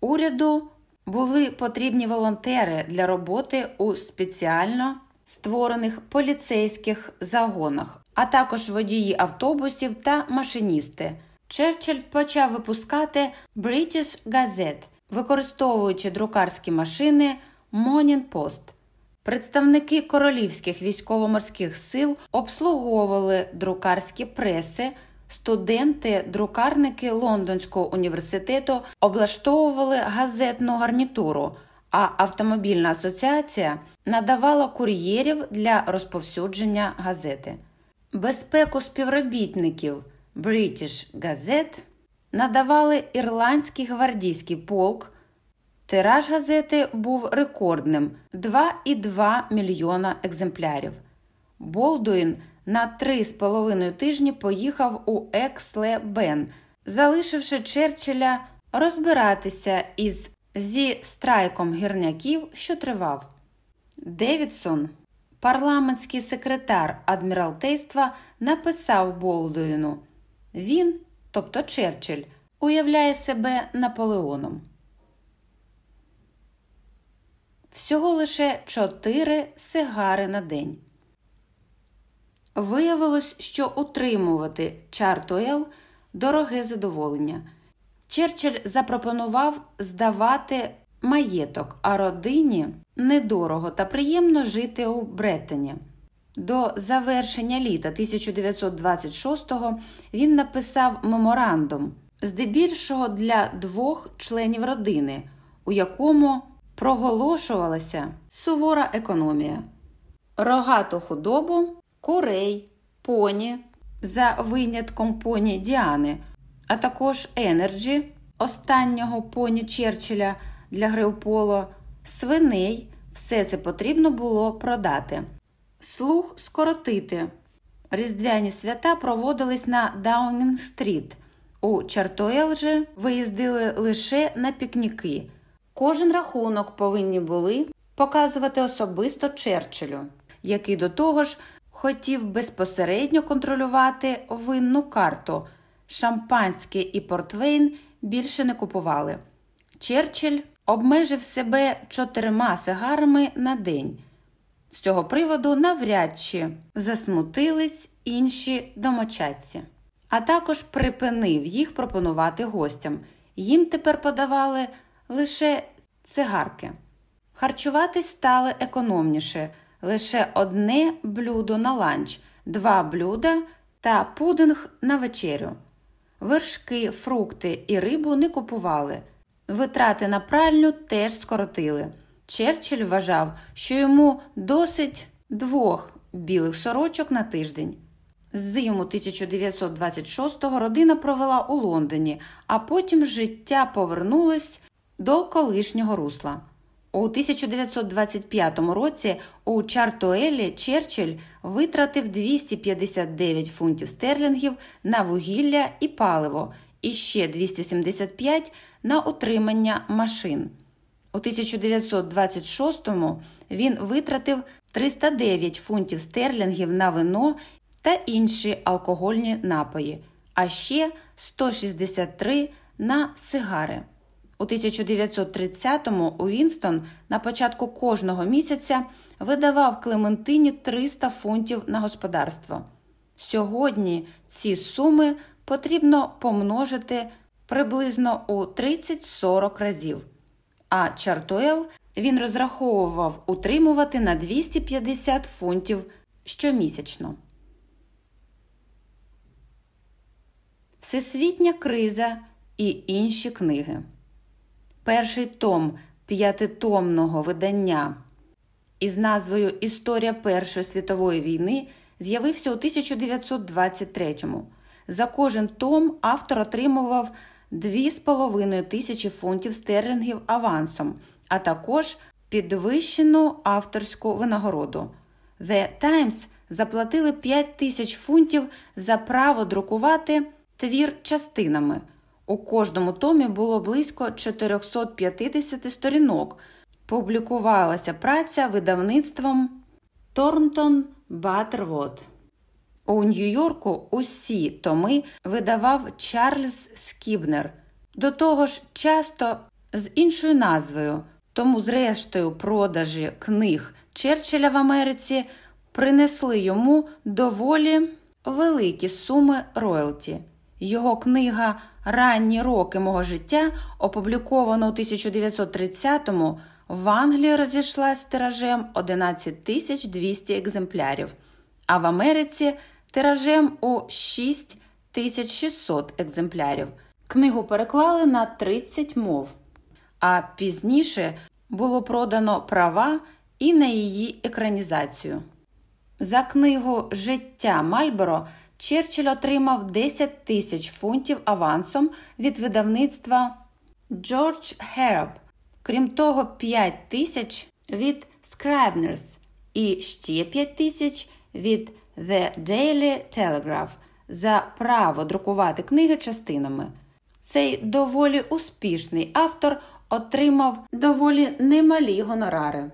Уряду були потрібні волонтери для роботи у спеціально створених поліцейських загонах, а також водії автобусів та машиністи. Черчилль почав випускати British Gazette, використовуючи друкарські машини Morning Post. Представники королівських військово-морських сил обслуговували друкарські преси. Студенти, друкарники Лондонського університету облаштовували газетну гарнітуру, а автомобільна асоціація надавала кур'єрів для розповсюдження газети. Безпеку співробітників British Gazette надавали ірландський гвардійський полк. Тираж газети був рекордним 2,2 мільйона екземплярів. Болдуін на три з половиною тижні поїхав у Екс-ле-Бен, залишивши Черчилля розбиратися із зі страйком гірняків, що тривав. Девідсон, парламентський секретар адміралтейства, написав Болдуїну Він, тобто Черчилль, уявляє себе Наполеоном. Всього лише чотири сигари на день. Виявилось, що утримувати Чартуел дороге задоволення. Черчилль запропонував здавати маєток, а родині недорого та приємно жити у Бреттені. До завершення літа 1926-го він написав меморандум, здебільшого для двох членів родини, у якому проголошувалася сувора економія, рогату худобу, курей, поні за винятком поні Діани, а також Енерджі, останнього поні Черчилля для гри свиней. Все це потрібно було продати. Слух скоротити. Різдвяні свята проводились на Даунінг-стріт. У Чартоел же виїздили лише на пікніки. Кожен рахунок повинні були показувати особисто Черчиллю, який до того ж хотів безпосередньо контролювати винну карту. Шампанське і портвейн більше не купували. Черчилль обмежив себе чотирма сигарами на день. З цього приводу навряд чи засмутились інші домочадці, а також припинив їх пропонувати гостям. Їм тепер подавали лише цигарки. Харчуватись стали економніше, лише одне блюдо на ланч, два блюда та пудинг на вечерю. Вершки, фрукти і рибу не купували. Витрати на пральню теж скоротили. Черчилль вважав, що йому досить двох білих сорочок на тиждень. Зиму 1926-го родина провела у Лондоні, а потім життя повернулось до колишнього русла. У 1925 році у Чартуелі Черчилль витратив 259 фунтів стерлінгів на вугілля і паливо і ще 275 на утримання машин. У 1926-му він витратив 309 фунтів стерлінгів на вино та інші алкогольні напої, а ще 163 на сигари. У 1930-му Уінстон на початку кожного місяця видавав Клементині 300 фунтів на господарство. Сьогодні ці суми потрібно помножити приблизно у 30-40 разів, а Чартуел він розраховував утримувати на 250 фунтів щомісячно. Всесвітня криза і інші книги. Перший том п'ятитомного видання із назвою Історія Першої світової війни з'явився у 1923-му. За кожен том автор отримував 2,5 тисячі фунтів стерлінгів авансом, а також підвищену авторську винагороду. The Times заплатили 5 тисяч фунтів за право друкувати твір частинами. У кожному томі було близько 450 сторінок. Публікувалася праця видавництвом Торнтон Баттервуд. У Нью-Йорку усі томи видавав Чарльз Скібнер, до того ж, часто з іншою назвою, тому, зрештою, продажі книг Черчилля в Америці принесли йому доволі великі суми роялті. Його книга Ранні роки мого життя, опублікована у 1930-му, в Англії розійшлась тиражем 11 200 екземплярів, а в Америці тиражем у 6600 екземплярів. Книгу переклали на 30 мов, а пізніше було продано права і на її екранізацію. За книгу Життя Мальборо Черчилль отримав 10 тисяч фунтів авансом від видавництва George Herb, крім того, 5 тисяч від Scribners і ще 5 тисяч від The Daily Telegraph за право друкувати книги частинами. Цей доволі успішний автор отримав доволі немалі гонорари.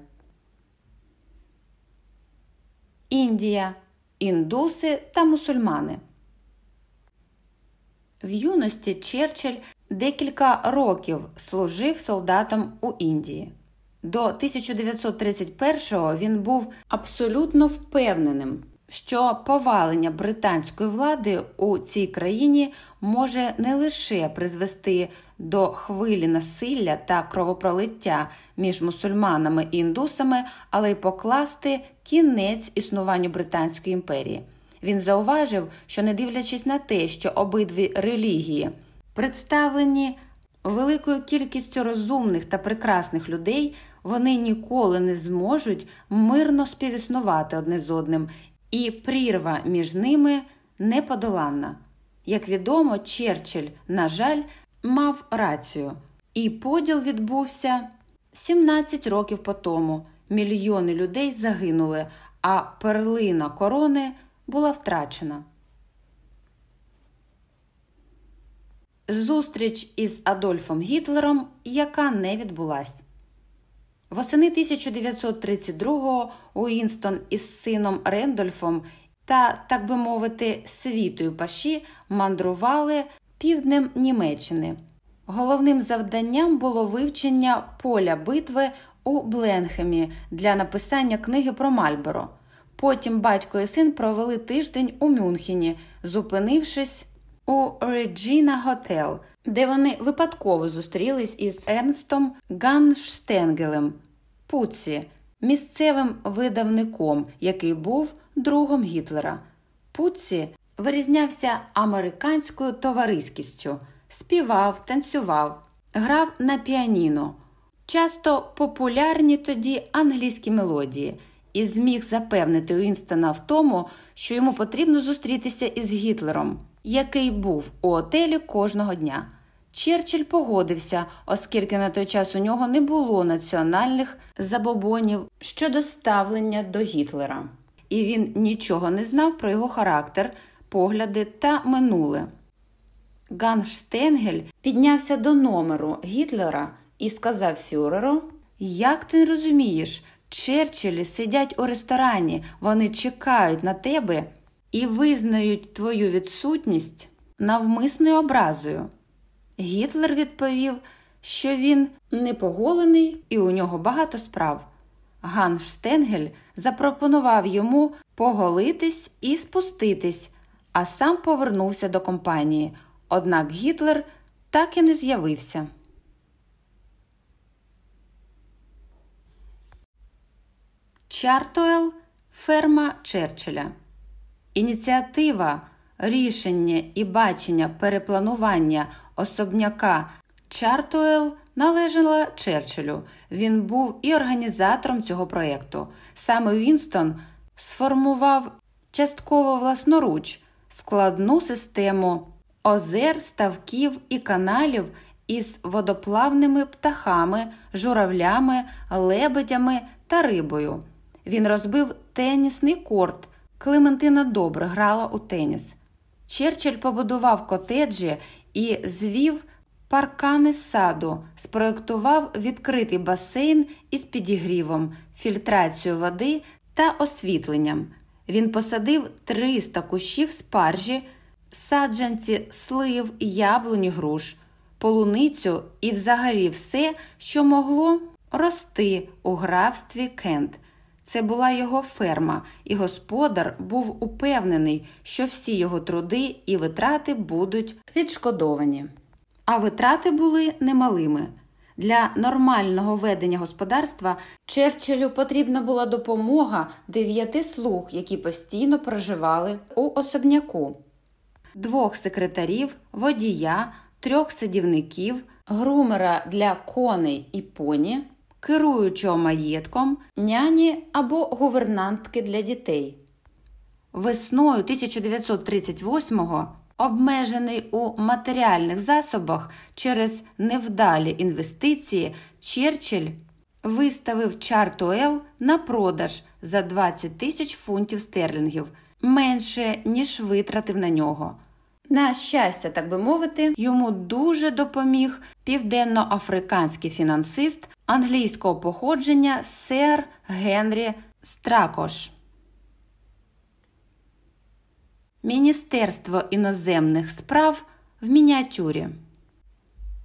Індія, індуси та мусульмани. В юності Черчилль декілька років служив солдатом у Індії. До 1931-го він був абсолютно впевненим, що повалення британської влади у цій країні може не лише призвести до хвилі насилля та кровопролиття між мусульманами і індусами, але й покласти кінець існуванню Британської імперії. Він зауважив, що не дивлячись на те, що обидві релігії представлені великою кількістю розумних та прекрасних людей, вони ніколи не зможуть мирно співіснувати одне з одним, і прірва між ними неподоланна. Як відомо, Черчилль, на жаль, мав рацію, і поділ відбувся 17 років по тому. Мільйони людей загинули, а перлина корони була втрачена. Зустріч із Адольфом Гітлером, яка не відбулась. Восени 1932-го Уінстон із сином Рендольфом та, так би мовити, світою паші мандрували півднем Німеччини. Головним завданням було вивчення поля битви у Бленхемі для написання книги про Мальборо. Потім батько і син провели тиждень у Мюнхені, зупинившись у Реджіна Готел, де вони випадково зустрілись із Ернстом Ганштенгелем Пуці, місцевим видавником, який був другом Гітлера. Пуці вирізнявся американською товариськістю, співав, танцював, грав на піаніно, часто популярні тоді англійські мелодії, і зміг запевнити Уінстона в тому, що йому потрібно зустрітися із Гітлером, який був у отелі кожного дня. Черчилль погодився, оскільки на той час у нього не було національних забобонів щодо ставлення до Гітлера, і він нічого не знав про його характер, погляди та минуле. Ганштенгель піднявся до номеру Гітлера і сказав Фюреру: Як ти розумієш, Черчиллі сидять у ресторані, вони чекають на тебе і визнають твою відсутність навмисною образою. Гітлер відповів, що він непоголений і у нього багато справ. Ган Штенгель запропонував йому поголитись і спуститись, а сам повернувся до компанії. Однак Гітлер так і не з'явився. Чартуел ферма Черчилля. Ініціатива, рішення і бачення перепланування особняка Чартуел належала Черчиллю. Він був і організатором цього проєкту. Саме Вінстон сформував частково власноруч складну систему озер, ставків і каналів із водоплавними птахами, журавлями, лебедями та рибою. Він розбив тенісний корт. Клементина добре грала у теніс. Черчилль побудував котеджі і звів паркани саду, спроектував відкритий басейн із підігрівом, фільтрацією води та освітленням. Він посадив 300 кущів спаржі, саджанці слив, яблуні груш, полуницю і взагалі все, що могло рости у графстві Кент. Це була його ферма, і господар був упевнений, що всі його труди і витрати будуть відшкодовані. А витрати були немалими. Для нормального ведення господарства Черчиллю потрібна була допомога дев'яти слуг, які постійно проживали у особняку, двох секретарів, водія, трьох садівників, грумера для коней і поні, керуючого маєтком, няні або гувернантки для дітей. Весною 1938-го Обмежений у матеріальних засобах через невдалі інвестиції, Черчилль виставив Чартуел на продаж за 20 тисяч фунтів стерлінгів менше, ніж витратив на нього. На щастя, так би мовити, йому дуже допоміг південноафриканський фінансист англійського походження сер Генрі Стракош. Міністерство іноземних справ в мініатюрі.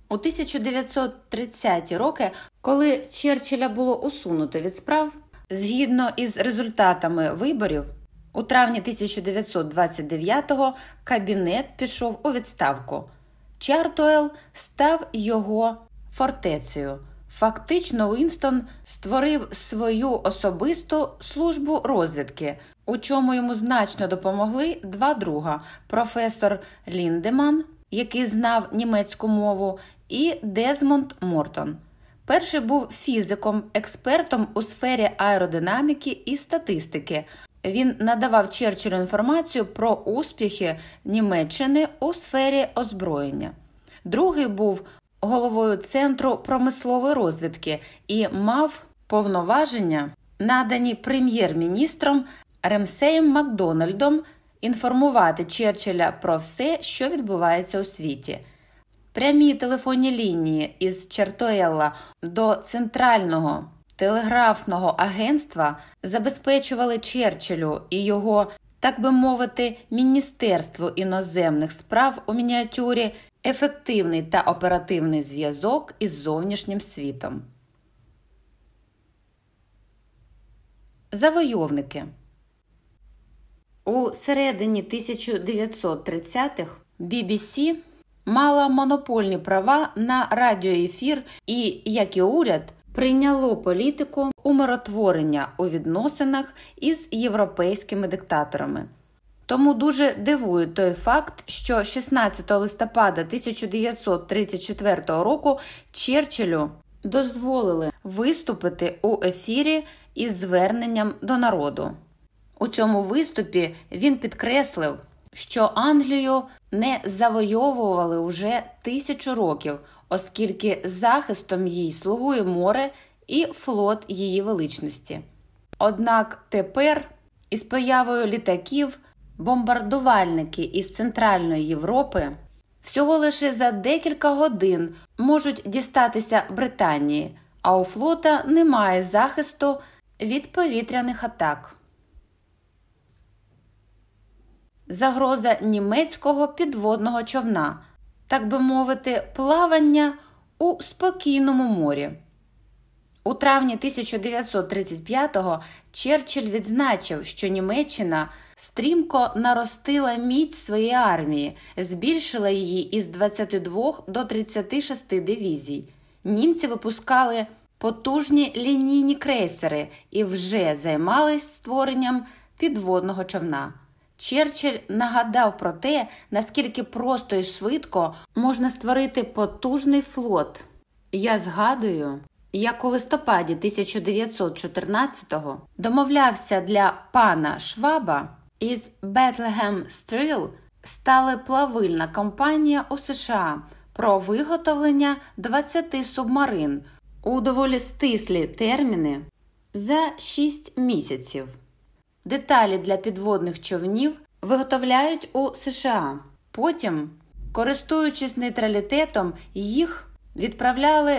У 1930-ті роки, коли Черчилля було усунуто від справ, згідно із результатами виборів, у травні 1929-го кабінет пішов у відставку. Чартуел став його фортецею. Фактично, Уінстон створив свою особисту службу розвідки у чому йому значно допомогли два друга: професор Ліндеман, який знав німецьку мову, і Дезмонд Мортон. Перший був фізиком, експертом у сфері аеродинаміки і статистики. Він надавав Черчиллю інформацію про успіхи Німеччини у сфері озброєння. Другий був головою центру промислової розвідки і мав повноваження, надані прем'єр-міністром Ремсеєм Макдональдом інформувати Черчилля про все, що відбувається у світі. Прямі телефонні лінії із Чертоелла до центрального телеграфного агентства забезпечували Черчиллю і його, так би мовити, Міністерству іноземних справ у мініатюрі ефективний та оперативний зв'язок із зовнішнім світом. Завойовники у середині 1930-х BBC мала монопольні права на радіоефір і, як і уряд, прийняло політику умиротворення у відносинах із європейськими диктаторами. Тому дуже дивує той факт, що 16 листопада 1934 року Черчиллю дозволили виступити у ефірі із зверненням до народу. У цьому виступі він підкреслив, що Англію не завойовували уже тисячу років, оскільки захистом їй слугує море і флот її величності. Однак тепер, із появою літаків, бомбардувальники із Центральної Європи всього лише за декілька годин можуть дістатися Британії, а у флота немає захисту від повітряних атак. загроза німецького підводного човна, так би мовити, плавання у спокійному морі. У травні 1935-го Черчилль відзначив, що Німеччина стрімко наростила міць своєї армії, збільшила її із 22 до 36 дивізій. Німці випускали потужні лінійні крейсери і вже займались створенням підводного човна. Черчилль нагадав про те, наскільки просто і швидко можна створити потужний флот. Я згадую, як у листопаді 1914-го домовлявся для пана Шваба Із Bethlehem Steel стала плавильна компанія у США про виготовлення 20 субмарин у доволі стислі терміни за 6 місяців. Деталі для підводних човнів виготовляють у США. Потім, користуючись нейтралітетом, їх відправляли